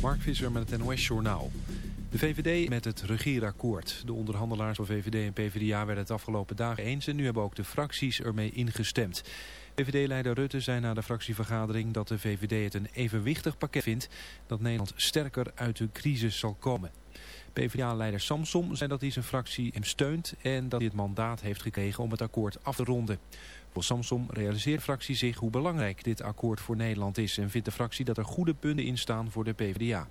Mark Visser met het NOS-journaal. De VVD met het regeerakkoord. De onderhandelaars van VVD en PvdA werden het afgelopen dagen eens... en nu hebben ook de fracties ermee ingestemd. VVD-leider Rutte zei na de fractievergadering dat de VVD het een evenwichtig pakket vindt... dat Nederland sterker uit de crisis zal komen. PvdA-leider Samsom zei dat hij zijn fractie hem steunt... en dat hij het mandaat heeft gekregen om het akkoord af te ronden. Samsom realiseert fractie zich hoe belangrijk dit akkoord voor Nederland is... en vindt de fractie dat er goede punten in staan voor de PvdA.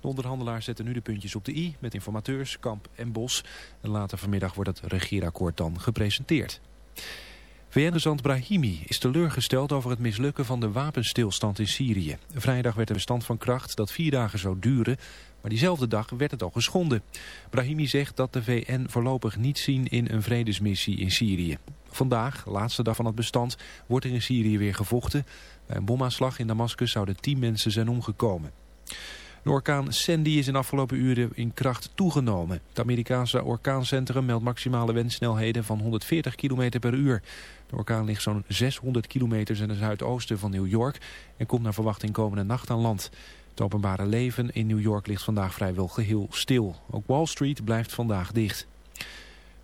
De onderhandelaars zetten nu de puntjes op de i met informateurs, Kamp en Bos. En later vanmiddag wordt het regeerakkoord dan gepresenteerd. VN-gezant Brahimi is teleurgesteld over het mislukken van de wapenstilstand in Syrië. Vrijdag werd een bestand van kracht dat vier dagen zou duren, maar diezelfde dag werd het al geschonden. Brahimi zegt dat de VN voorlopig niet zien in een vredesmissie in Syrië. Vandaag, laatste dag van het bestand, wordt er in Syrië weer gevochten. Bij een bomaanslag in Damascus zouden tien mensen zijn omgekomen. De orkaan Sandy is in de afgelopen uren in kracht toegenomen. Het Amerikaanse orkaancentrum meldt maximale windsnelheden van 140 km per uur. De orkaan ligt zo'n 600 kilometer in het zuidoosten van New York en komt naar verwachting komende nacht aan land. Het openbare leven in New York ligt vandaag vrijwel geheel stil. Ook Wall Street blijft vandaag dicht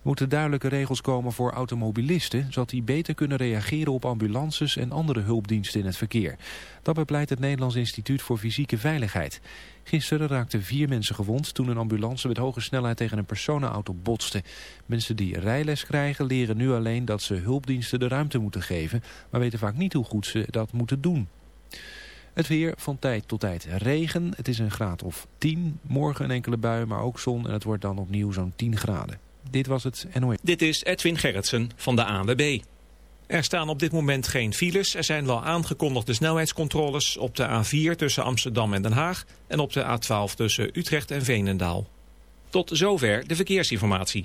moeten duidelijke regels komen voor automobilisten... zodat die beter kunnen reageren op ambulances en andere hulpdiensten in het verkeer. Dat bepleit het Nederlands Instituut voor Fysieke Veiligheid. Gisteren raakten vier mensen gewond toen een ambulance met hoge snelheid tegen een personenauto botste. Mensen die rijles krijgen leren nu alleen dat ze hulpdiensten de ruimte moeten geven... maar weten vaak niet hoe goed ze dat moeten doen. Het weer van tijd tot tijd regen. Het is een graad of 10. Morgen een enkele bui, maar ook zon en het wordt dan opnieuw zo'n 10 graden. Dit was het NOS. Dit is Edwin Gerritsen van de ANWB. Er staan op dit moment geen files. Er zijn wel aangekondigde snelheidscontroles op de A4 tussen Amsterdam en Den Haag... en op de A12 tussen Utrecht en Veenendaal. Tot zover de verkeersinformatie.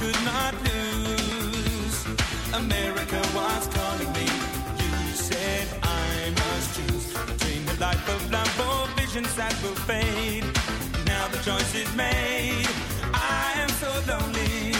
could not lose. America was calling me. You said I must choose between the life of love or visions that will fade. Now the choice is made. I am so lonely.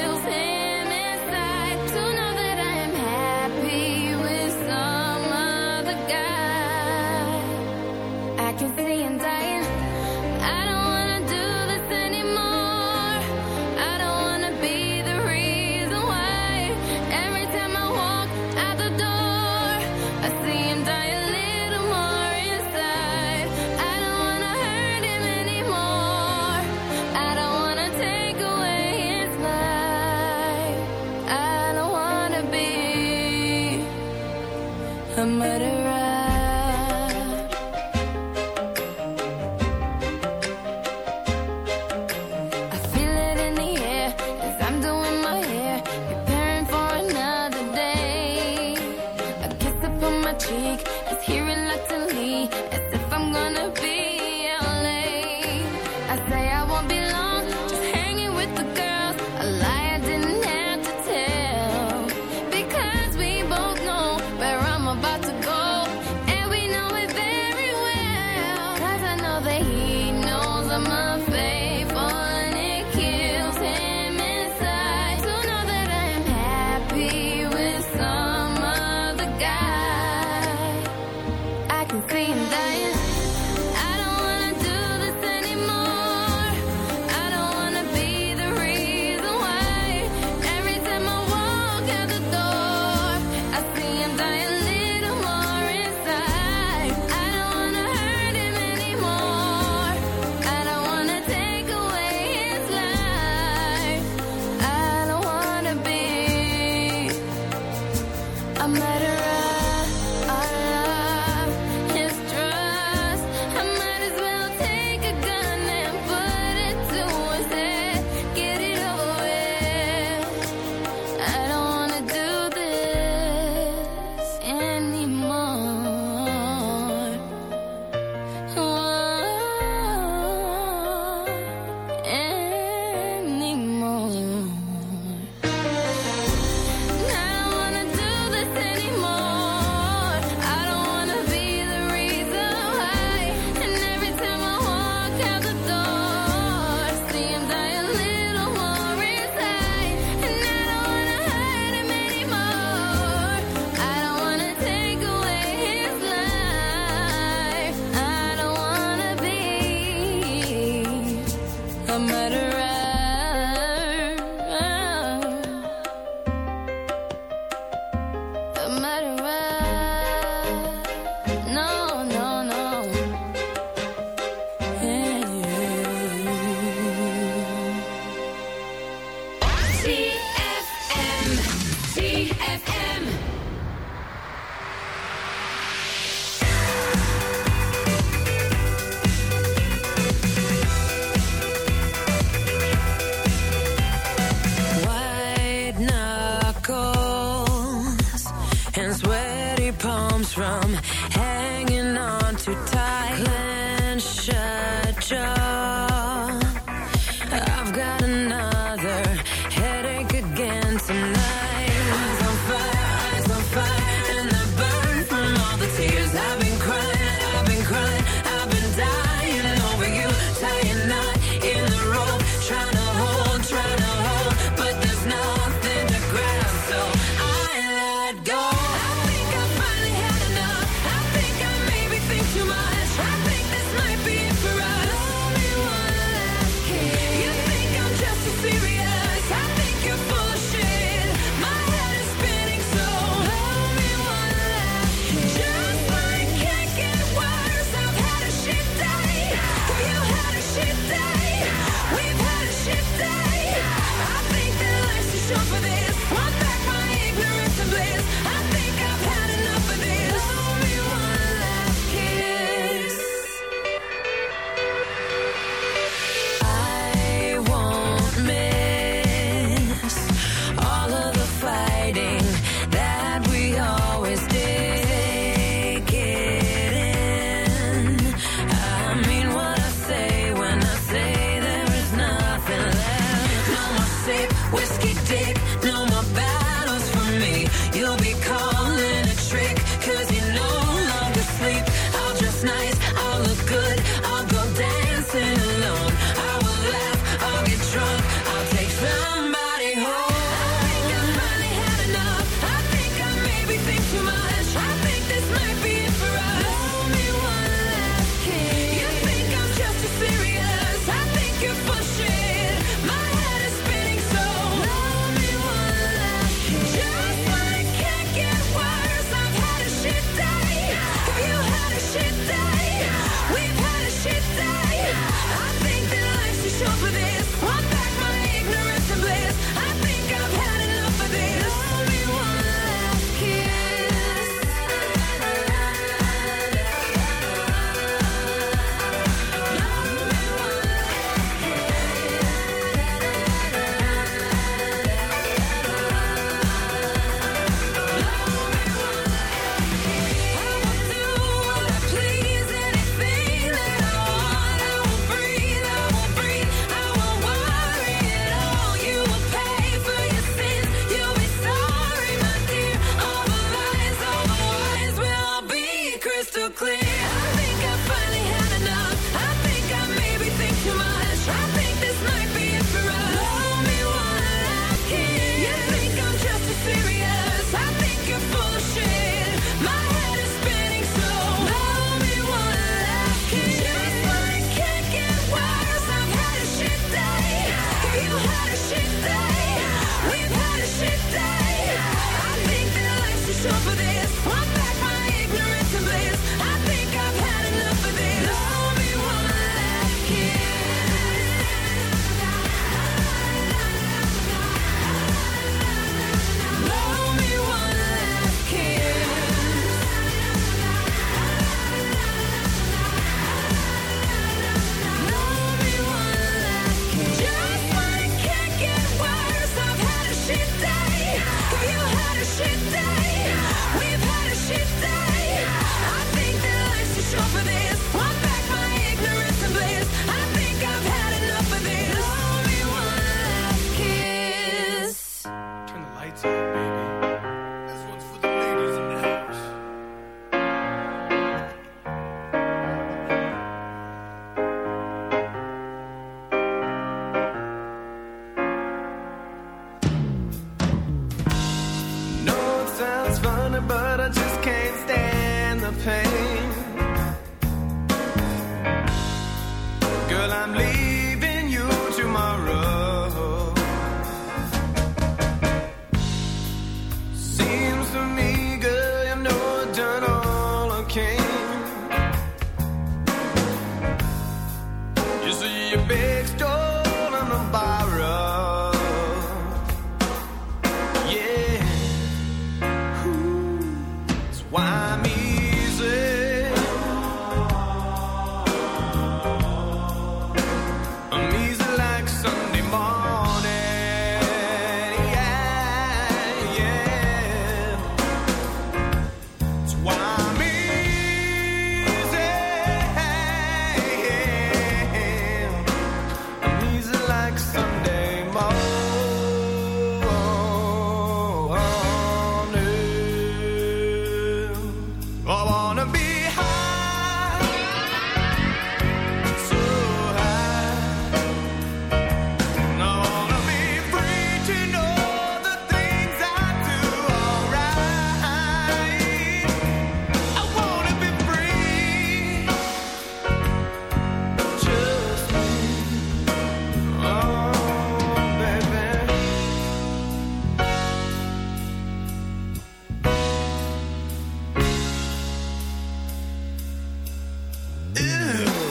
Ew.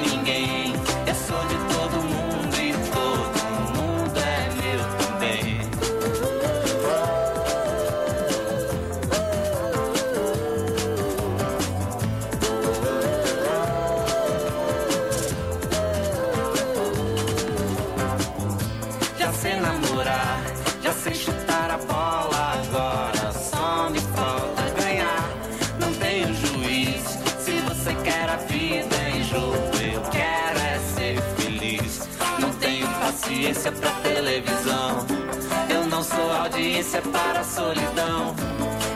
Isso é para a solidão.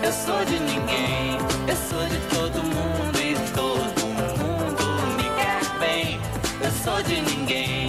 Eu sou de ninguém, eu sou de todo mundo e todo mundo me quer bem. Eu sou de ninguém.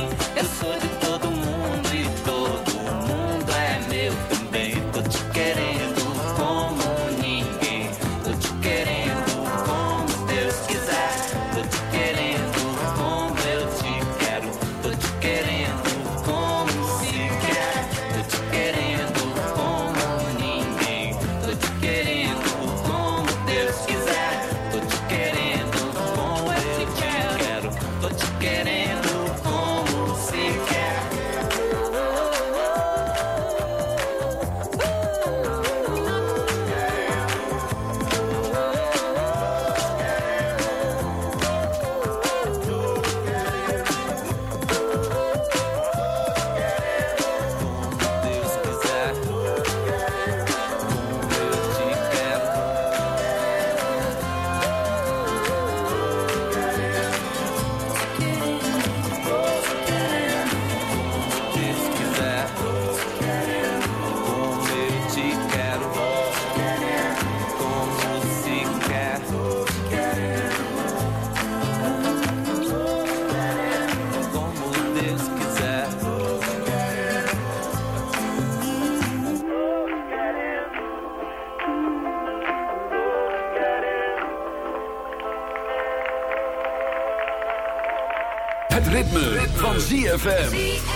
ZFM.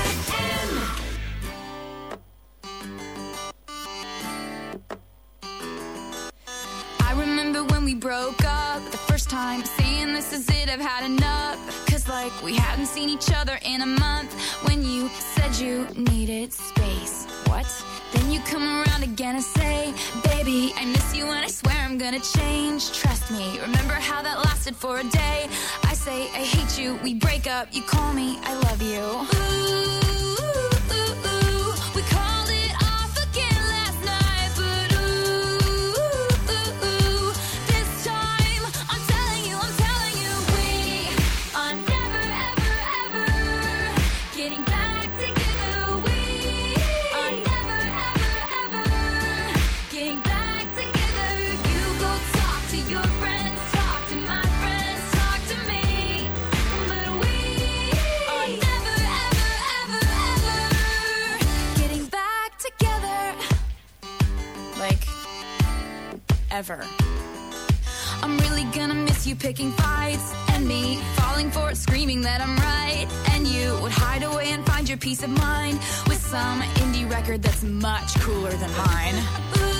night, and you would hide away and find your peace of mind with some indie record that's much cooler than mine. Ooh.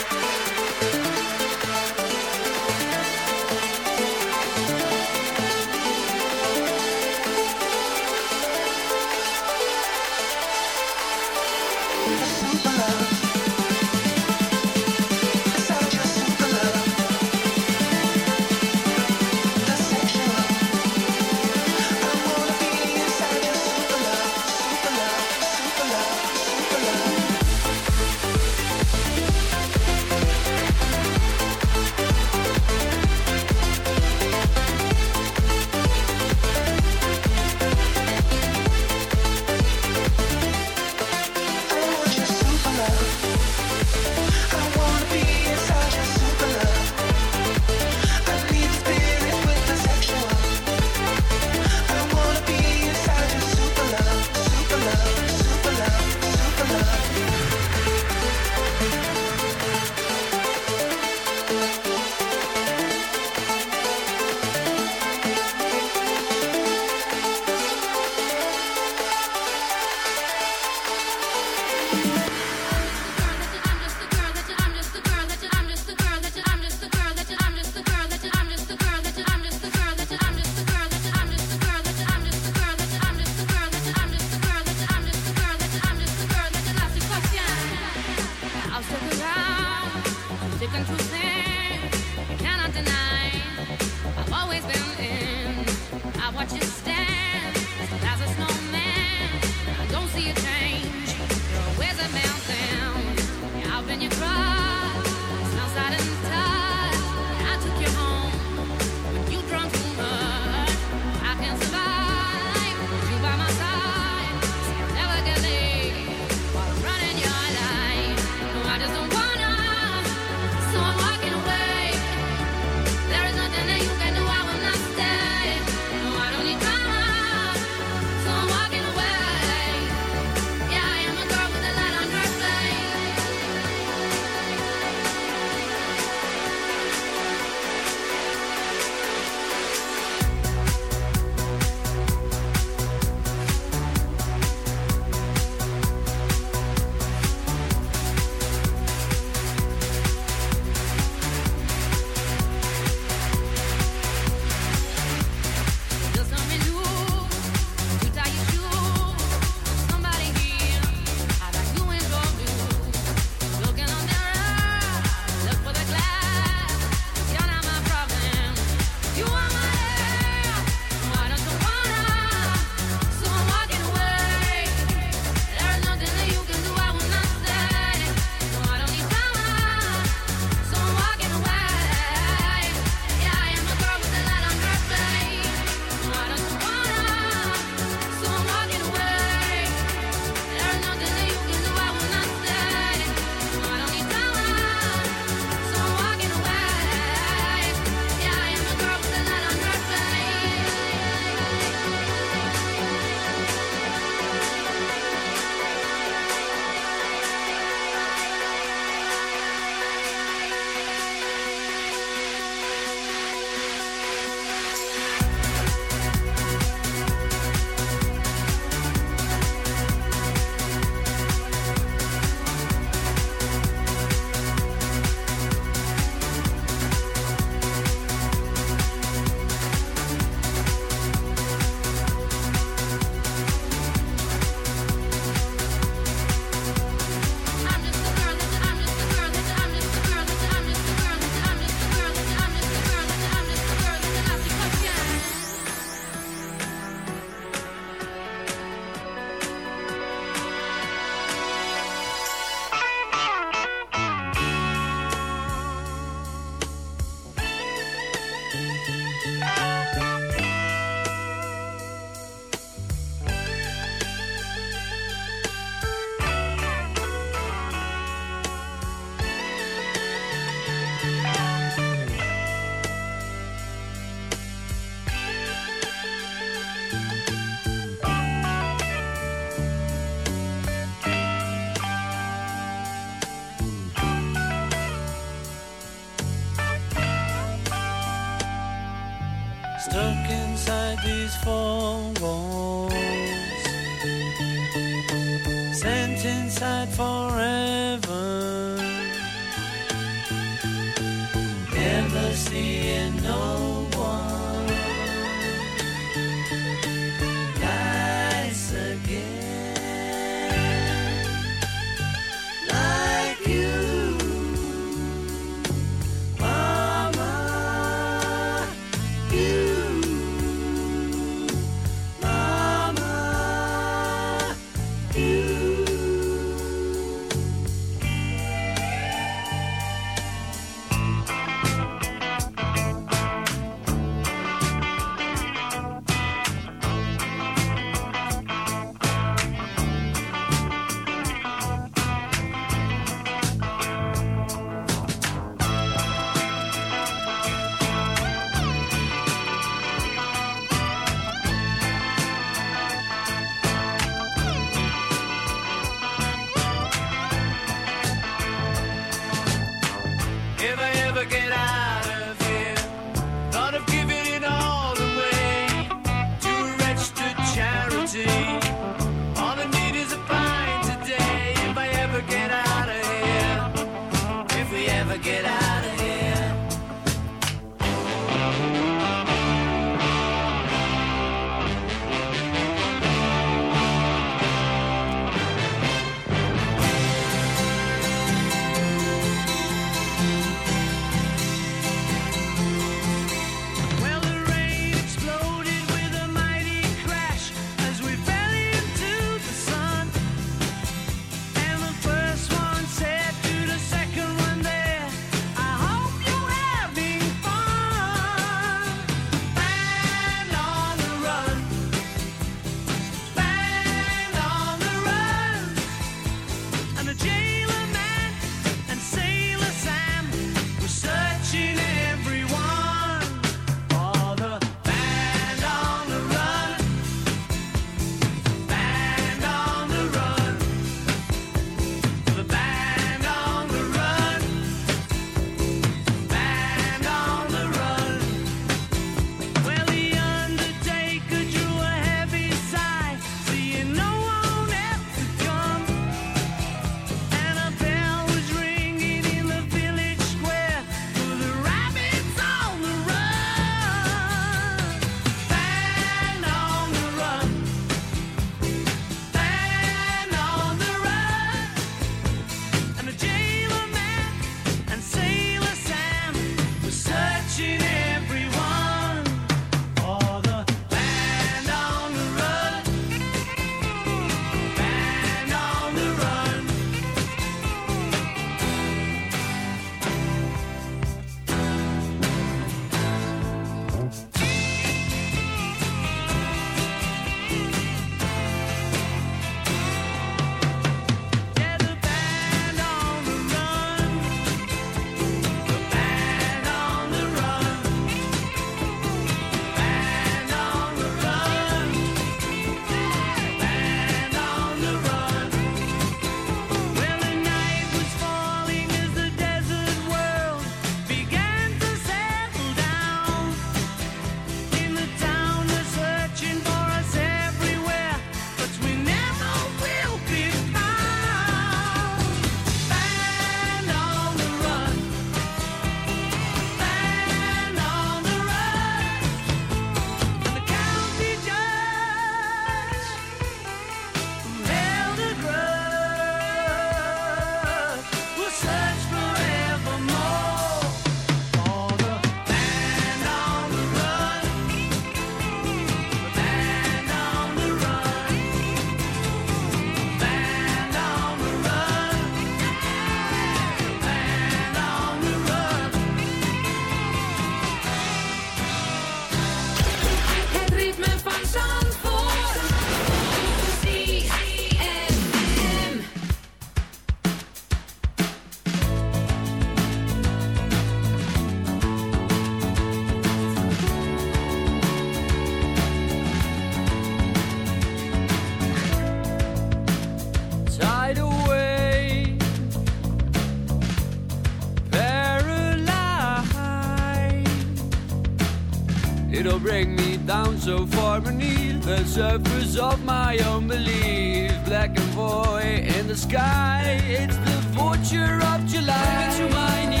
bring me down so far beneath the surface of my own belief. Black and void in the sky, it's the vulture of July. Coming to my knees.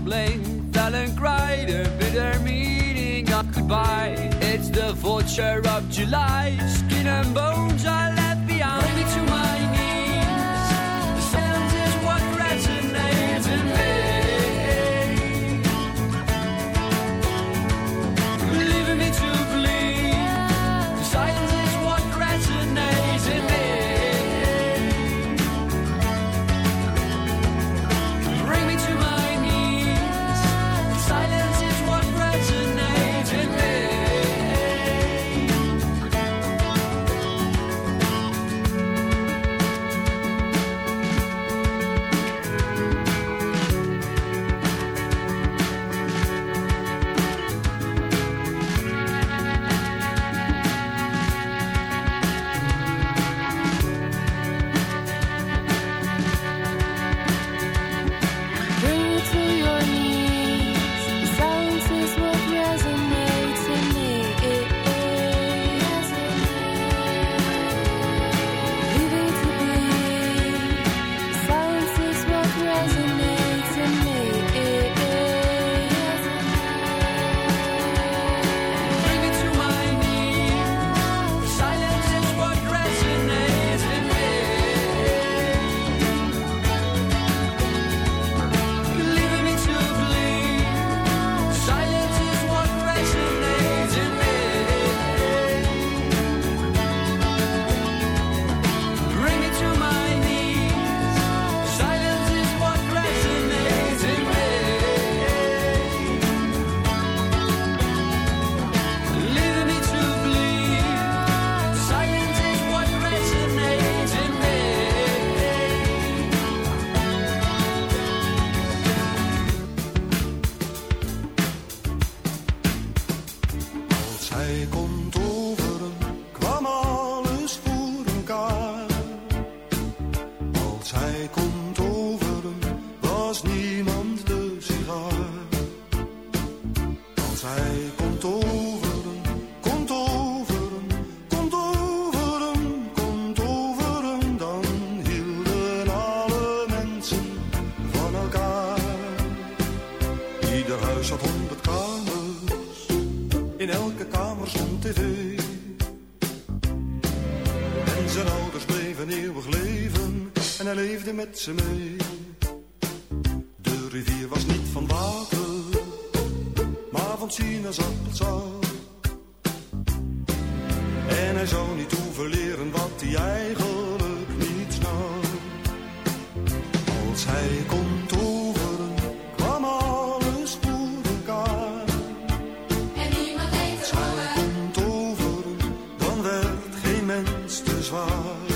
Blame, Wel een a bitter meaning of goodbye. It's the vulture of July. Skin and bones, De rivier was niet van water, maar van sinaasappelsap. En hij zou niet hoeven leren wat hij eigenlijk niet snapt. Als hij kon toveren, kwam alles voor elkaar. En niemand deed Als hij kon toveren, dan werd geen mens te zwaar.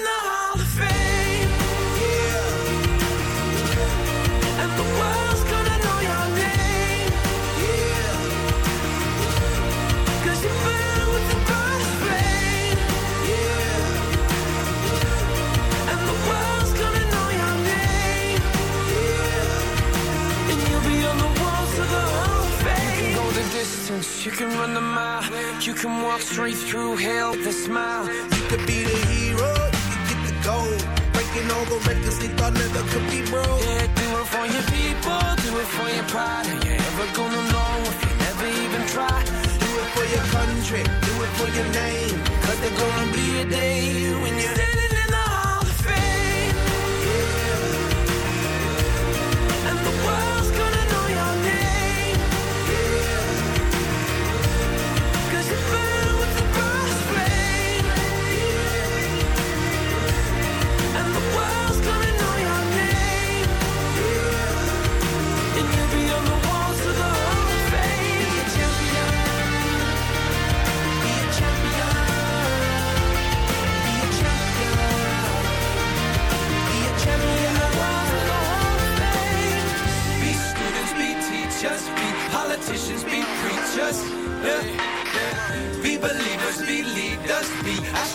Distance, you can run the mile. You can walk straight through hell with a smile. You could be the hero, you could get the gold. Breaking all the records they thought never could be broke. Yeah, do it for your people, do it for your pride. Are you ever gonna know if you never even try? Do it for your country,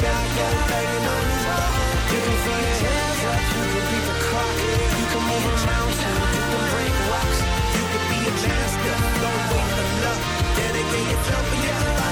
To. You can your can can move a mountain, you can break rocks. You could be a master, don't wait for. Dedicate yourself can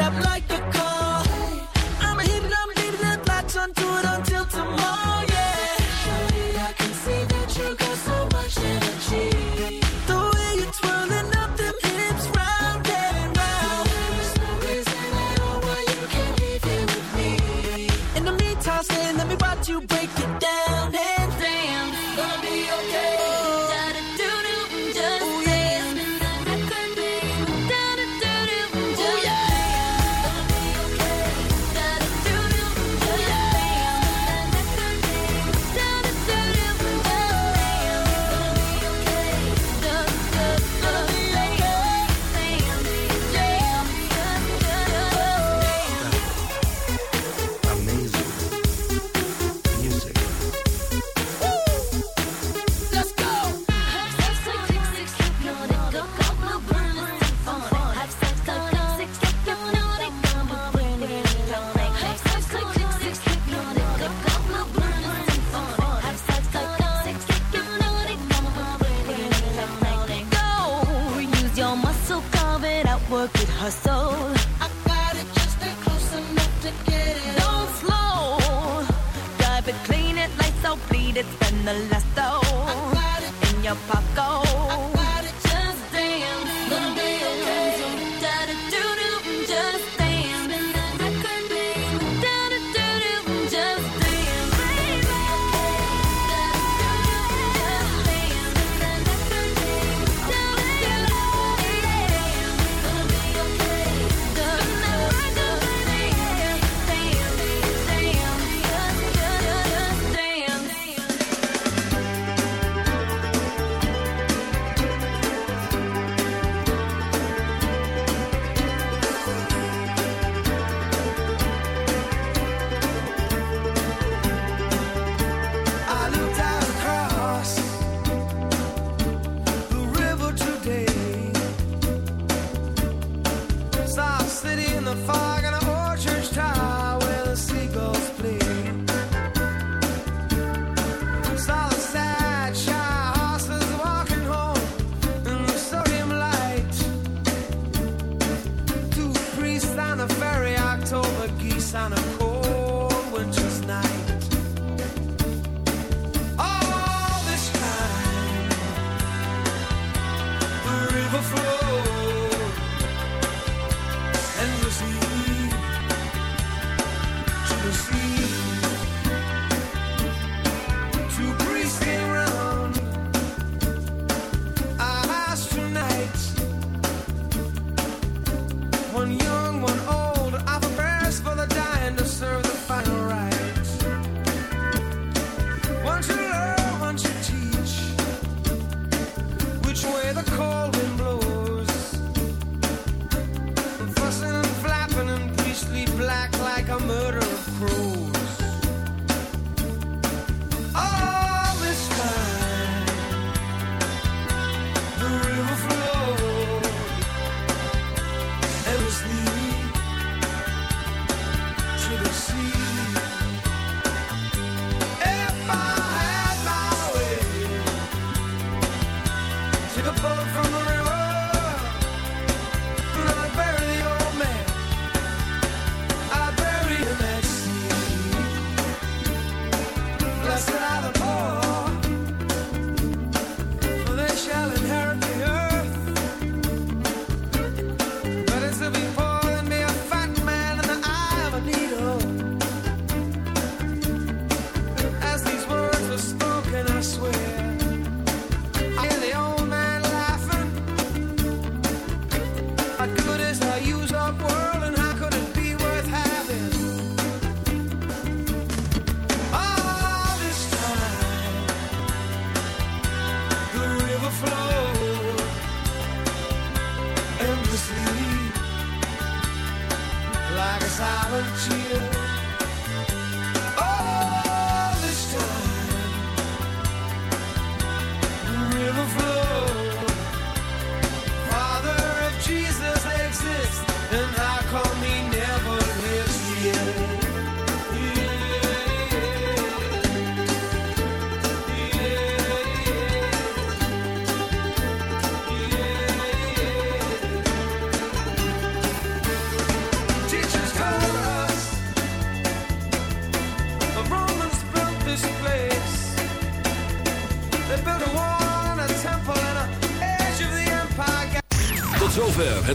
up